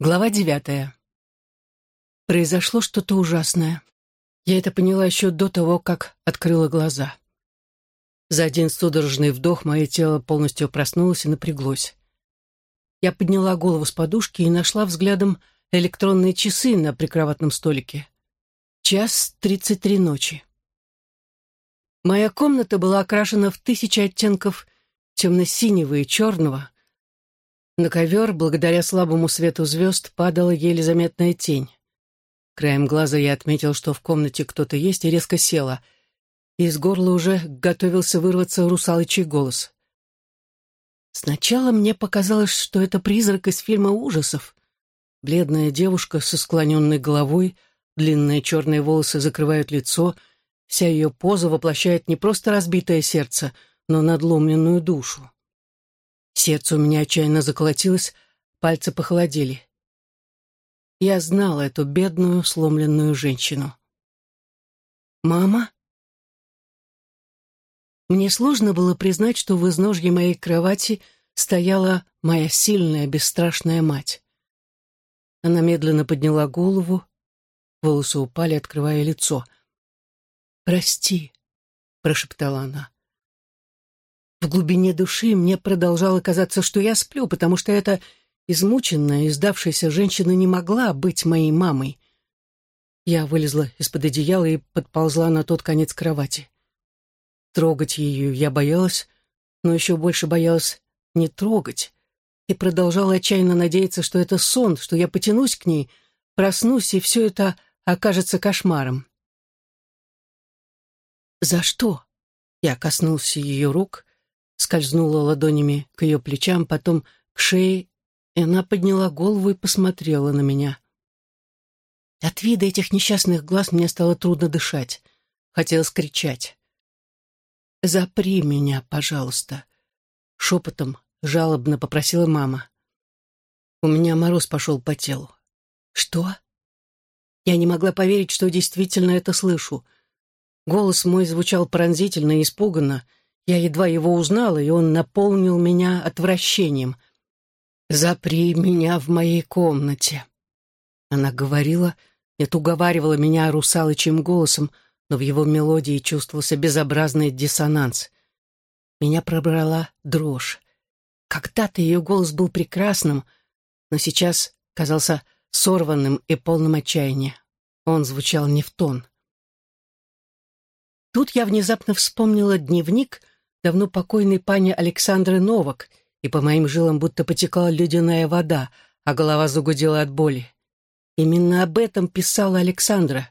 Глава девятая. Произошло что-то ужасное. Я это поняла еще до того, как открыла глаза. За один судорожный вдох мое тело полностью проснулось и напряглось. Я подняла голову с подушки и нашла взглядом электронные часы на прикроватном столике. Час тридцать три ночи. Моя комната была окрашена в тысячи оттенков темно-синего и черного, на ковер, благодаря слабому свету звезд, падала еле заметная тень. Краем глаза я отметил, что в комнате кто-то есть, и резко села. Из горла уже готовился вырваться русалочий голос. Сначала мне показалось, что это призрак из фильма ужасов. Бледная девушка со склоненной головой, длинные черные волосы закрывают лицо, вся ее поза воплощает не просто разбитое сердце, но надломленную душу. Сердце у меня отчаянно заколотилось, пальцы похолодели. Я знала эту бедную, сломленную женщину. «Мама?» Мне сложно было признать, что в изножье моей кровати стояла моя сильная, бесстрашная мать. Она медленно подняла голову, волосы упали, открывая лицо. «Прости», — прошептала она. В глубине души мне продолжало казаться, что я сплю, потому что эта измученная и сдавшаяся женщина не могла быть моей мамой. Я вылезла из-под одеяла и подползла на тот конец кровати. Трогать ее я боялась, но еще больше боялась не трогать, и продолжала отчаянно надеяться, что это сон, что я потянусь к ней, проснусь, и все это окажется кошмаром. «За что?» Я коснулся ее рук, скользнула ладонями к ее плечам, потом к шее, и она подняла голову и посмотрела на меня. От вида этих несчастных глаз мне стало трудно дышать. Хотелось кричать. «Запри меня, пожалуйста», — шепотом, жалобно попросила мама. У меня мороз пошел по телу. «Что?» Я не могла поверить, что действительно это слышу. Голос мой звучал пронзительно и испуганно, — я едва его узнала, и он наполнил меня отвращением. «Запри меня в моей комнате». Она говорила, нет, уговаривала меня русалочьим голосом, но в его мелодии чувствовался безобразный диссонанс. Меня пробрала дрожь. Когда-то ее голос был прекрасным, но сейчас казался сорванным и полным отчаяния. Он звучал не в тон. Тут я внезапно вспомнила дневник, давно покойной пани Александры Новак, и по моим жилам будто потекла ледяная вода, а голова загудела от боли. Именно об этом писала Александра.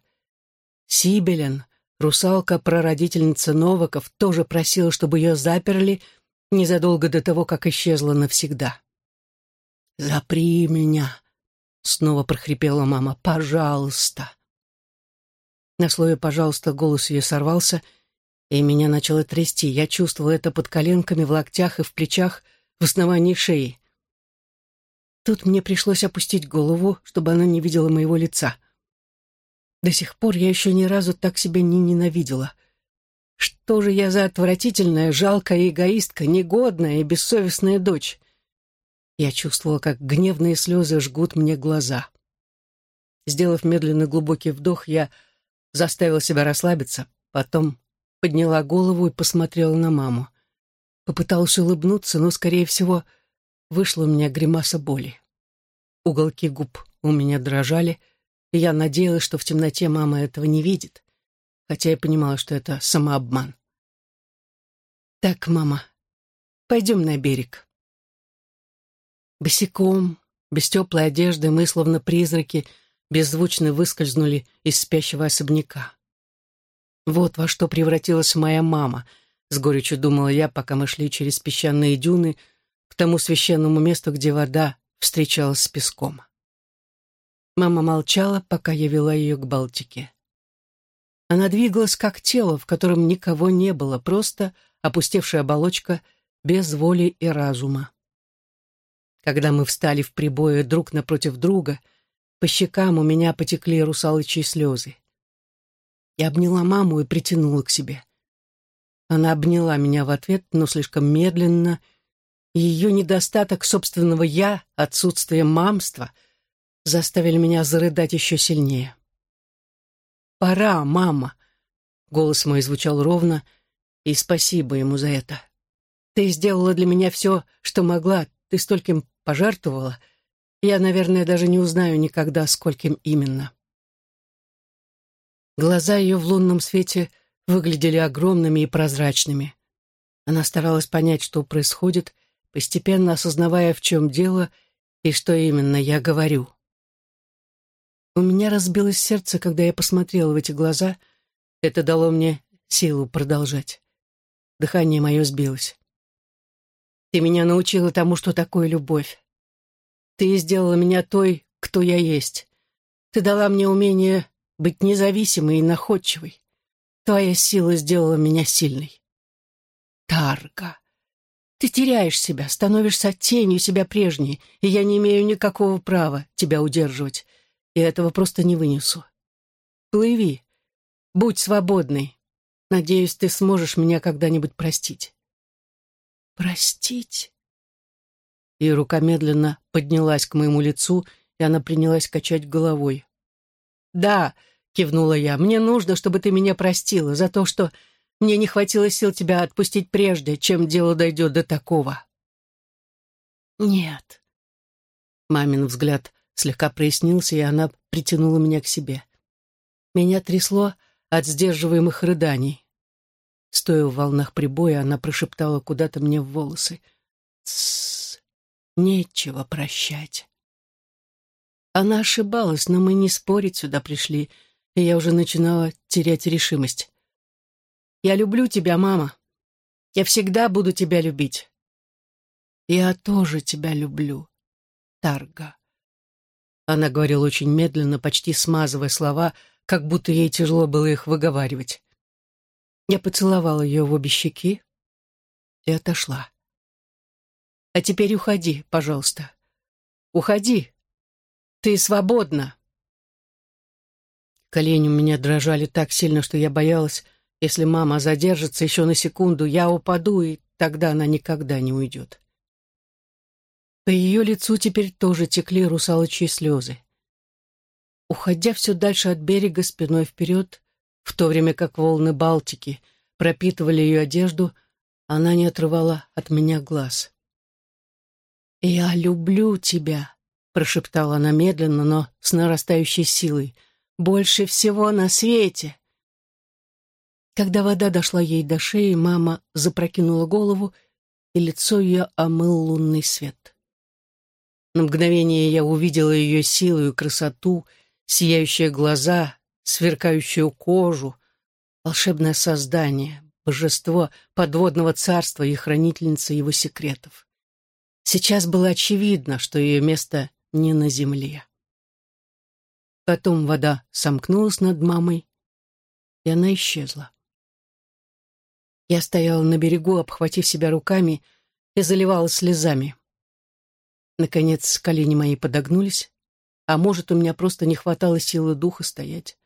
Сибелен, русалка-прародительница Новаков, тоже просила, чтобы ее заперли незадолго до того, как исчезла навсегда. «Запри меня!» — снова прохрипела мама. «Пожалуйста!» На слове «пожалуйста» голос ее сорвался — и меня начало трясти. Я чувствовала это под коленками, в локтях и в плечах, в основании шеи. Тут мне пришлось опустить голову, чтобы она не видела моего лица. До сих пор я еще ни разу так себя не ненавидела. Что же я за отвратительная, жалкая эгоистка, негодная и бессовестная дочь? Я чувствовала, как гневные слезы жгут мне глаза. Сделав медленный глубокий вдох, я заставила себя расслабиться, потом подняла голову и посмотрела на маму. Попыталась улыбнуться, но, скорее всего, вышла у меня гримаса боли. Уголки губ у меня дрожали, и я надеялась, что в темноте мама этого не видит, хотя я понимала, что это самообман. «Так, мама, пойдем на берег». Босиком, без теплой одежды, мы, словно призраки, беззвучно выскользнули из спящего особняка. Вот во что превратилась моя мама, с горечью думала я, пока мы шли через песчаные дюны к тому священному месту, где вода встречалась с песком. Мама молчала, пока я вела ее к Балтике. Она двигалась как тело, в котором никого не было, просто опустевшая оболочка без воли и разума. Когда мы встали в прибое друг напротив друга, по щекам у меня потекли русалочьи слезы. Я обняла маму и притянула к себе. Она обняла меня в ответ, но слишком медленно. Ее недостаток собственного «я», отсутствие мамства заставили меня зарыдать еще сильнее. «Пора, мама!» Голос мой звучал ровно, и спасибо ему за это. «Ты сделала для меня все, что могла, ты стольким пожертвовала. Я, наверное, даже не узнаю никогда, скольким именно». Глаза ее в лунном свете выглядели огромными и прозрачными. Она старалась понять, что происходит, постепенно осознавая, в чем дело и что именно я говорю. У меня разбилось сердце, когда я посмотрела в эти глаза. Это дало мне силу продолжать. Дыхание мое сбилось. Ты меня научила тому, что такое любовь. Ты сделала меня той, кто я есть. Ты дала мне умение быть независимой и находчивой. Твоя сила сделала меня сильной. Тарга. Ты теряешь себя, становишься тенью себя прежней, и я не имею никакого права тебя удерживать. И этого просто не вынесу. Плыви. Будь свободной. Надеюсь, ты сможешь меня когда-нибудь простить. Простить? И рука медленно поднялась к моему лицу, и она принялась качать головой. «Да», — кивнула я, — «мне нужно, чтобы ты меня простила за то, что мне не хватило сил тебя отпустить прежде, чем дело дойдет до такого. Нет. Мамин взгляд слегка прояснился, и она притянула меня к себе. Меня трясло от сдерживаемых рыданий. Стоя в волнах прибоя, она прошептала куда-то мне в волосы. «Тссс, нечего прощать». Она ошибалась, но мы не спорить сюда пришли, и я уже начинала терять решимость. Я люблю тебя, мама. Я всегда буду тебя любить. Я тоже тебя люблю, Тарга. Она говорила очень медленно, почти смазывая слова, как будто ей тяжело было их выговаривать. Я поцеловала ее в обе щеки и отошла. «А теперь уходи, пожалуйста. Уходи. Ты свободна». Колени у меня дрожали так сильно, что я боялась, если мама задержится еще на секунду, я упаду, и тогда она никогда не уйдет. По ее лицу теперь тоже текли русалочьи слезы. Уходя все дальше от берега спиной вперед, в то время как волны Балтики пропитывали ее одежду, она не отрывала от меня глаз. «Я люблю тебя», — прошептала она медленно, но с нарастающей силой, — «больше всего на свете». Когда вода дошла ей до шеи, мама запрокинула голову, и лицо ее омыл лунный свет. На мгновение я увидела ее силу и красоту, сияющие глаза, сверкающую кожу, волшебное создание, божество подводного царства и хранительница его секретов. Сейчас было очевидно, что ее место не на земле. Потом вода сомкнулась над мамой, и она исчезла. Я стояла на берегу, обхватив себя руками, и заливала слезами. Наконец, колени мои подогнулись, а может, у меня просто не хватало силы духа стоять.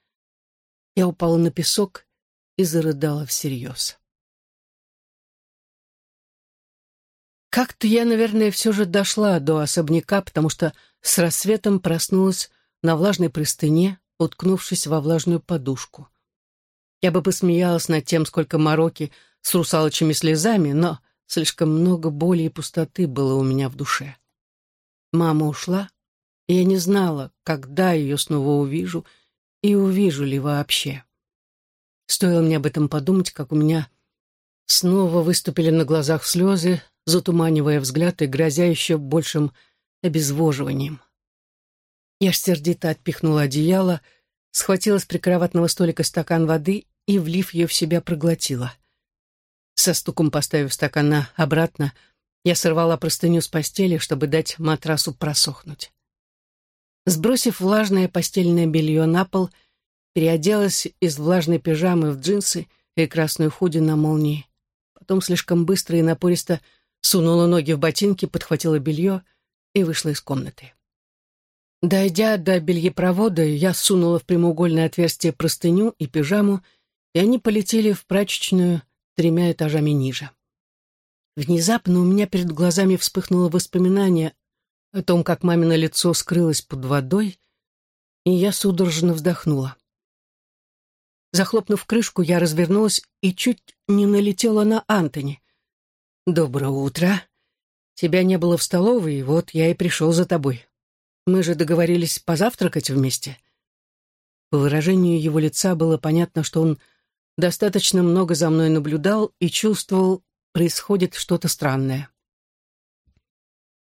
Я упала на песок и зарыдала всерьез. Как-то я, наверное, все же дошла до особняка, потому что с рассветом проснулась на влажной простыне, уткнувшись во влажную подушку. Я бы посмеялась над тем, сколько мороки с русалочными слезами, но слишком много боли и пустоты было у меня в душе. Мама ушла, и я не знала, когда ее снова увижу и увижу ли вообще. Стоило мне об этом подумать, как у меня снова выступили на глазах слезы, затуманивая взгляд и грозя еще большим обезвоживанием. Я сердито отпихнула одеяло, схватила с прикроватного столика стакан воды и, влив ее в себя, проглотила — со стуком поставив стакана обратно, я сорвала простыню с постели, чтобы дать матрасу просохнуть. Сбросив влажное постельное белье на пол, переоделась из влажной пижамы в джинсы и красную худи на молнии. Потом слишком быстро и напористо сунула ноги в ботинки, подхватила белье и вышла из комнаты. Дойдя до бельепровода, я сунула в прямоугольное отверстие простыню и пижаму, и они полетели в прачечную, тремя этажами ниже. Внезапно у меня перед глазами вспыхнуло воспоминание о том, как мамино лицо скрылось под водой, и я судорожно вздохнула. Захлопнув крышку, я развернулась и чуть не налетела на Антони. «Доброе утро. Тебя не было в столовой, вот я и пришел за тобой. Мы же договорились позавтракать вместе». По выражению его лица было понятно, что он достаточно много за мной наблюдал и чувствовал, происходит что-то странное.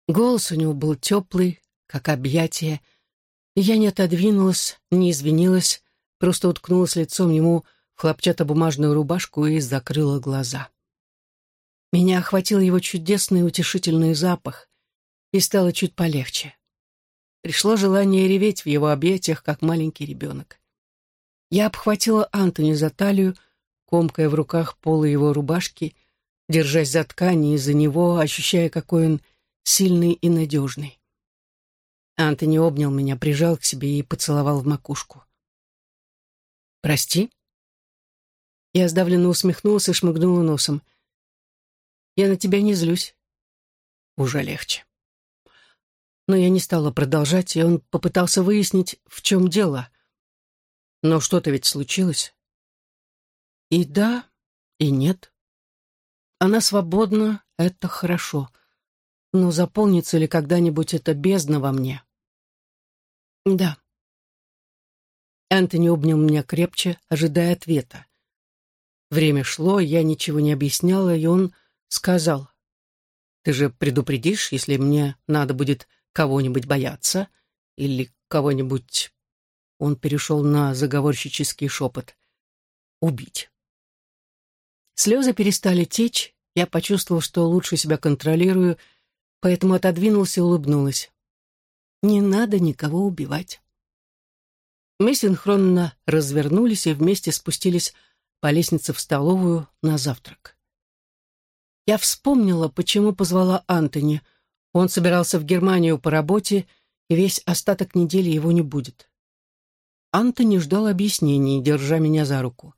Голос у него был теплый, как объятие, я не отодвинулась, не извинилась, просто уткнулась лицом ему в хлопчатобумажную рубашку и закрыла глаза. Меня охватил его чудесный утешительный запах, и стало чуть полегче. Пришло желание реветь в его объятиях, как маленький ребенок. Я обхватила Антони за талию, комкая в руках полы его рубашки, держась за ткани из-за него, ощущая, какой он сильный и надежный. Антони обнял меня, прижал к себе и поцеловал в макушку. «Прости?» Я сдавленно усмехнулась и шмыгнула носом. «Я на тебя не злюсь». «Уже легче». Но я не стала продолжать, и он попытался выяснить, в чем дело. Но что-то ведь случилось. И да, и нет. Она свободна, это хорошо. Но заполнится ли когда-нибудь эта бездна во мне? Да. Энтони обнял меня крепче, ожидая ответа. Время шло, я ничего не объясняла, и он сказал, «Ты же предупредишь, если мне надо будет кого-нибудь бояться или кого-нибудь...» Он перешел на заговорщический шепот. «Убить». Слезы перестали течь, я почувствовал, что лучше себя контролирую, поэтому отодвинулся и улыбнулась. Не надо никого убивать. Мы синхронно развернулись и вместе спустились по лестнице в столовую на завтрак. Я вспомнила, почему позвала Антони. Он собирался в Германию по работе, и весь остаток недели его не будет. Антони ждал объяснений, держа меня за руку.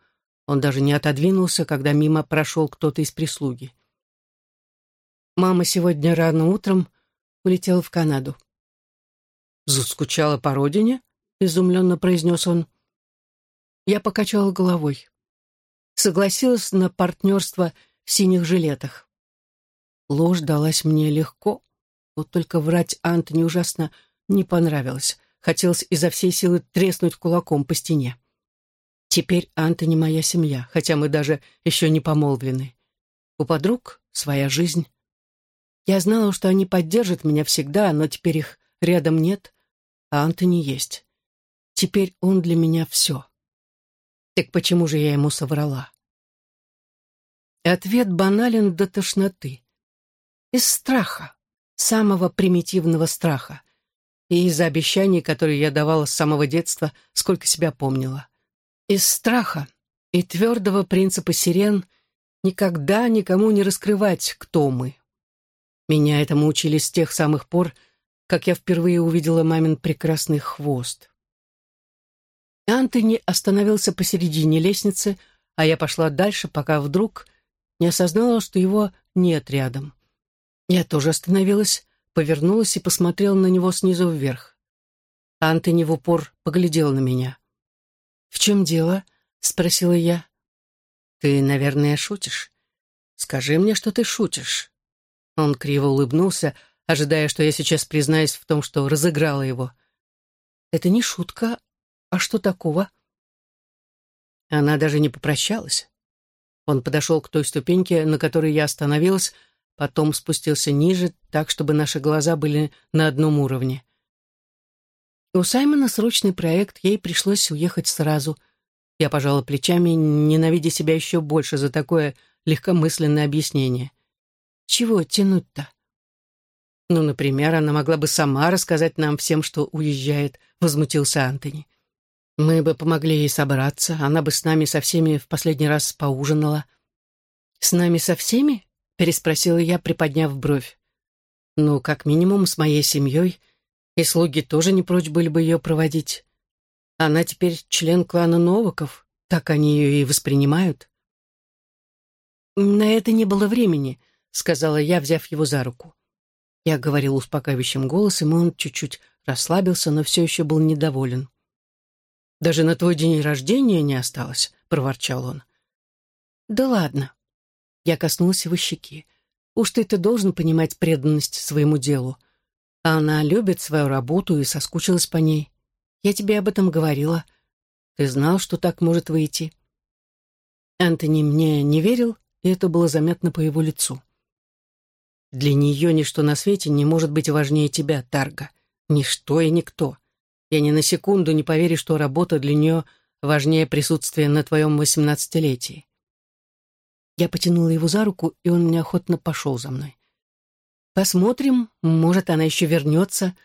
Он даже не отодвинулся, когда мимо прошел кто-то из прислуги. Мама сегодня рано утром улетела в Канаду. «Заскучала по родине?» — изумленно произнес он. Я покачала головой. Согласилась на партнерство в синих жилетах. Ложь далась мне легко, вот только врать Антони ужасно не понравилось. Хотелось изо всей силы треснуть кулаком по стене. Теперь Антони моя семья, хотя мы даже еще не помолвлены. У подруг своя жизнь. Я знала, что они поддержат меня всегда, но теперь их рядом нет, а Антони есть. Теперь он для меня все. Так почему же я ему соврала? Ответ банален до тошноты. Из страха, самого примитивного страха, и из-за обещаний, которые я давала с самого детства, сколько себя помнила. Из страха и твердого принципа сирен никогда никому не раскрывать, кто мы. Меня этому учили с тех самых пор, как я впервые увидела мамин прекрасный хвост. Антони остановился посередине лестницы, а я пошла дальше, пока вдруг не осознала, что его нет рядом. Я тоже остановилась, повернулась и посмотрела на него снизу вверх. Антони в упор поглядел на меня. «В чем дело?» — спросила я. «Ты, наверное, шутишь. Скажи мне, что ты шутишь». Он криво улыбнулся, ожидая, что я сейчас признаюсь в том, что разыграла его. «Это не шутка. А что такого?» Она даже не попрощалась. Он подошел к той ступеньке, на которой я остановилась, потом спустился ниже, так, чтобы наши глаза были на одном уровне. У Саймона срочный проект, ей пришлось уехать сразу. Я пожала плечами, ненавидя себя еще больше за такое легкомысленное объяснение. Чего тянуть-то? Ну, например, она могла бы сама рассказать нам всем, что уезжает, возмутился Антони. Мы бы помогли ей собраться, она бы с нами со всеми в последний раз поужинала. С нами со всеми? Переспросила я, приподняв бровь. Ну, как минимум, с моей семьей — и слуги тоже не прочь были бы ее проводить. Она теперь член клана Новаков, так они ее и воспринимают. «На это не было времени», — сказала я, взяв его за руку. Я говорил успокаивающим голосом, и он чуть-чуть расслабился, но все еще был недоволен. «Даже на твой день рождения не осталось», — проворчал он. «Да ладно». Я коснулась его щеки. «Уж ты-то должен понимать преданность своему делу. А она любит свою работу и соскучилась по ней. Я тебе об этом говорила. Ты знал, что так может выйти». Антони мне не верил, и это было заметно по его лицу. «Для нее ничто на свете не может быть важнее тебя, Тарга. Ничто и никто. Я ни на секунду не поверю, что работа для нее важнее присутствия на твоем восемнадцатилетии». Я потянула его за руку, и он неохотно пошел за мной. «Посмотрим, может, она еще вернется.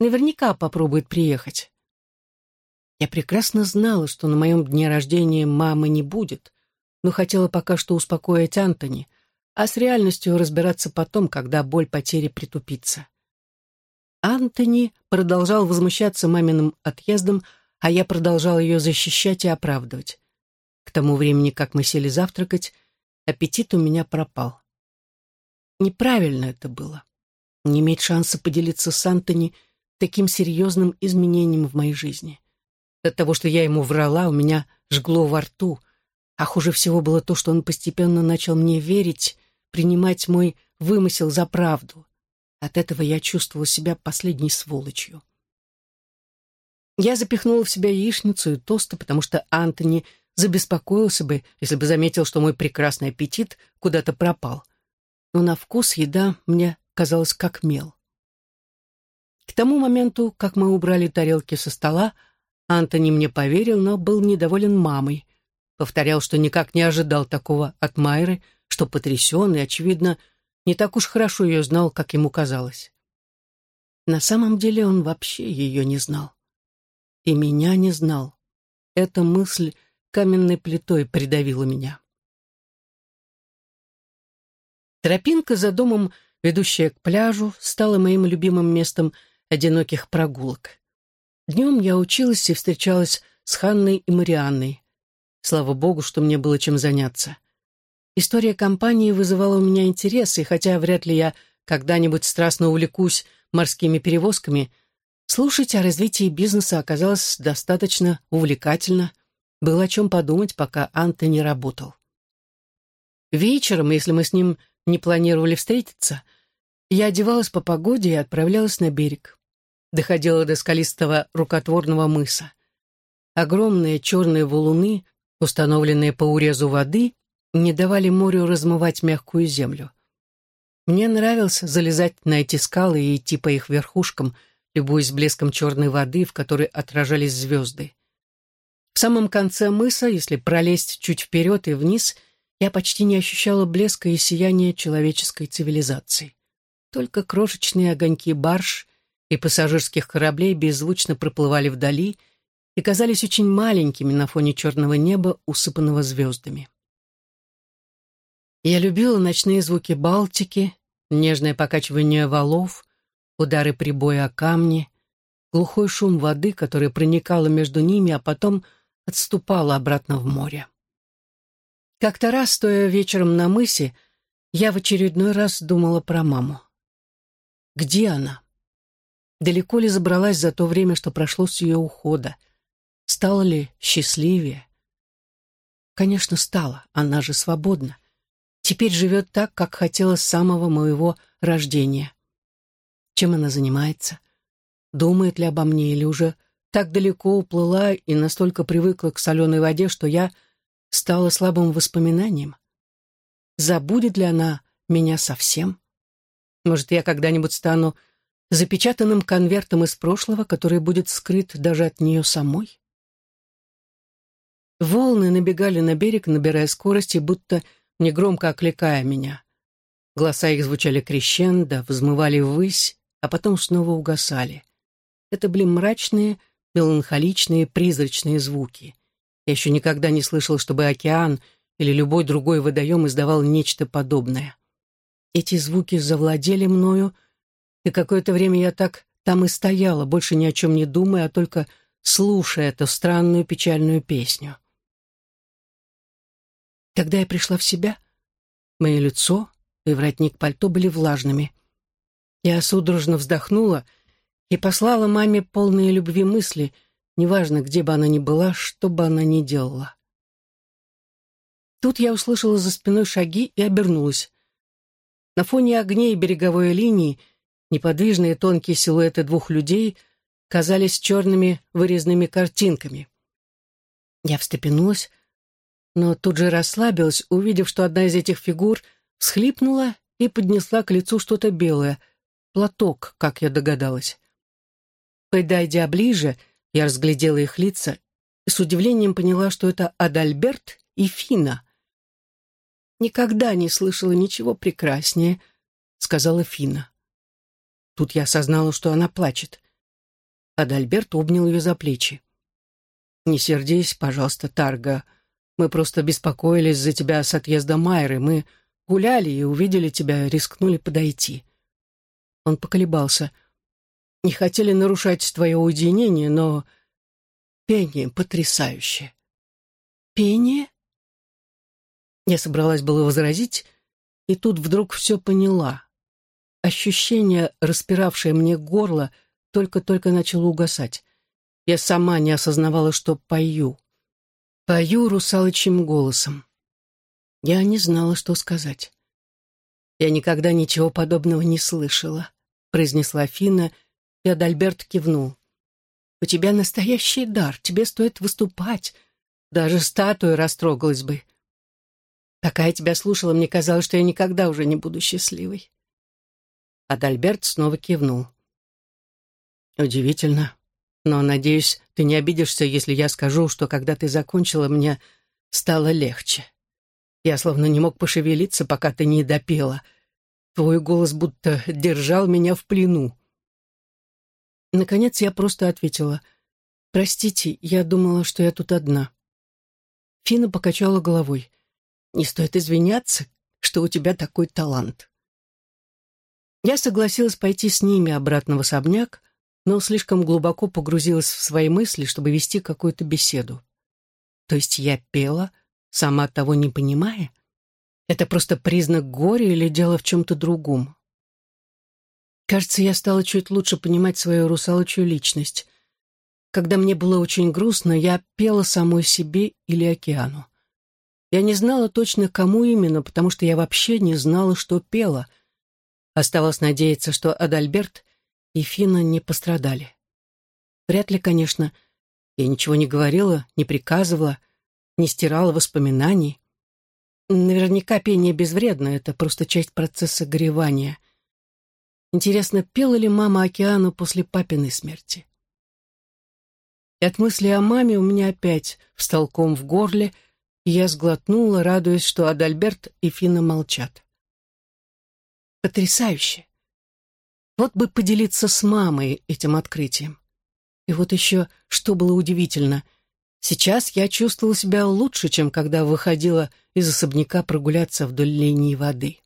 Наверняка попробует приехать». Я прекрасно знала, что на моем дне рождения мамы не будет, но хотела пока что успокоить Антони, а с реальностью разбираться потом, когда боль потери притупится. Антони продолжал возмущаться маминым отъездом, а я продолжал ее защищать и оправдывать. К тому времени, как мы сели завтракать, аппетит у меня пропал. Неправильно это было. Не иметь шанса поделиться с Антони таким серьезным изменением в моей жизни. От того, что я ему врала, у меня жгло во рту, а хуже всего было то, что он постепенно начал мне верить, принимать мой вымысел за правду. От этого я чувствовала себя последней сволочью. Я запихнула в себя яичницу и тосты, потому что Антони забеспокоился бы, если бы заметил, что мой прекрасный аппетит куда-то пропал. Но на вкус еда мне казалась как мел. К тому моменту, как мы убрали тарелки со стола, Антони мне поверил, но был недоволен мамой. Повторял, что никак не ожидал такого от Майры, что потрясен и, очевидно, не так уж хорошо ее знал, как ему казалось. На самом деле он вообще ее не знал. И меня не знал. Эта мысль каменной плитой придавила меня. Тропинка за домом, ведущая к пляжу, стала моим любимым местом одиноких прогулок. Днем я училась и встречалась с Ханной и Марианной. Слава богу, что мне было чем заняться. История компании вызывала у меня интерес, и хотя вряд ли я когда-нибудь страстно увлекусь морскими перевозками, слушать о развитии бизнеса оказалось достаточно увлекательно. Было о чем подумать, пока Анта не работал. Вечером, если мы с ним не планировали встретиться, я одевалась по погоде и отправлялась на берег. Доходила до скалистого рукотворного мыса. Огромные черные валуны установленные по урезу воды, не давали морю размывать мягкую землю. Мне нравилось залезать на эти скалы и идти по их верхушкам, любуясь блеском черной воды, в которой отражались звезды. В самом конце мыса, если пролезть чуть вперед и вниз, я почти не ощущала блеска и сияния человеческой цивилизации. Только крошечные огоньки барж и пассажирских кораблей беззвучно проплывали вдали — и казались очень маленькими на фоне черного неба, усыпанного звездами. Я любила ночные звуки Балтики, нежное покачивание валов, удары прибоя о камни, глухой шум воды, который проникала между ними, а потом отступала обратно в море. Как-то раз, стоя вечером на мысе, я в очередной раз думала про маму. Где она? Далеко ли забралась за то время, что прошло с ее ухода? Стала ли счастливее? Конечно, стала, она же свободна. Теперь живет так, как хотела с самого моего рождения. Чем она занимается? Думает ли обо мне или уже так далеко уплыла и настолько привыкла к соленой воде, что я стала слабым воспоминанием? Забудет ли она меня совсем? Может, я когда-нибудь стану запечатанным конвертом из прошлого, который будет скрыт даже от нее самой? Волны набегали на берег, набирая скорости, будто негромко окликая меня. Голоса их звучали крещендо, взмывали ввысь, а потом снова угасали. Это были мрачные, меланхоличные, призрачные звуки. Я еще никогда не слышал, чтобы океан или любой другой водоем издавал нечто подобное. Эти звуки завладели мною, и какое-то время я так там и стояла, больше ни о чем не думая, а только слушая эту странную печальную песню. Когда я пришла в себя, мое лицо и воротник пальто были влажными. Я судорожно вздохнула и послала маме полные любви мысли, неважно, где бы она ни была, что бы она ни делала. Тут я услышала за спиной шаги и обернулась. На фоне огней береговой линии неподвижные тонкие силуэты двух людей казались черными вырезанными картинками. Я встрепенулась, но тут же расслабилась, увидев, что одна из этих фигур всхлипнула и поднесла к лицу что-то белое, платок, как я догадалась. Подойдя ближе, я разглядела их лица и с удивлением поняла, что это Адальберт и Фина. «Никогда не слышала ничего прекраснее», — сказала Фина. Тут я осознала, что она плачет. Адальберт обнял ее за плечи. «Не сердись, пожалуйста, Тарга. Мы просто беспокоились за тебя с отъезда Майры. Мы гуляли и увидели тебя, рискнули подойти». Он поколебался. «Не хотели нарушать твое уединение, но пение потрясающее». «Пение?» Я собралась было возразить, и тут вдруг все поняла. Ощущение, распиравшее мне горло, только-только начало угасать. Я сама не осознавала, что пою. Пою русалочьим голосом. Я не знала, что сказать. «Я никогда ничего подобного не слышала», — произнесла Фина, и Адальберт кивнул. «У тебя настоящий дар, тебе стоит выступать. Даже статуя растрогалась бы. Пока я тебя слушала, мне казалось, что я никогда уже не буду счастливой. Адальберт снова кивнул. «Удивительно. Но, надеюсь, ты не обидишься, если я скажу, что когда ты закончила, мне стало легче. Я словно не мог пошевелиться, пока ты не допела. Твой голос будто держал меня в плену». Наконец я просто ответила. «Простите, я думала, что я тут одна». Фина покачала головой. Не стоит извиняться, что у тебя такой талант. Я согласилась пойти с ними обратно в особняк, но слишком глубоко погрузилась в свои мысли, чтобы вести какую-то беседу. То есть я пела, сама того не понимая? Это просто признак горя или дело в чем-то другом? Кажется, я стала чуть лучше понимать свою русалочью личность. Когда мне было очень грустно, я пела самой себе или океану. Я не знала точно, кому именно, потому что я вообще не знала, что пела. Оставалось надеяться, что Адальберт и Фина не пострадали. Вряд ли, конечно. Я ничего не говорила, не приказывала, не стирала воспоминаний. Наверняка пение безвредно, это просто часть процесса горевания. Интересно, пела ли мама океану после папиной смерти? И от мысли о маме у меня опять встал ком в горле — я сглотнула, радуясь, что Адальберт и Фина молчат. Потрясающе! Вот бы поделиться с мамой этим открытием. И вот еще, что было удивительно, сейчас я чувствовала себя лучше, чем когда выходила из особняка прогуляться вдоль линии воды.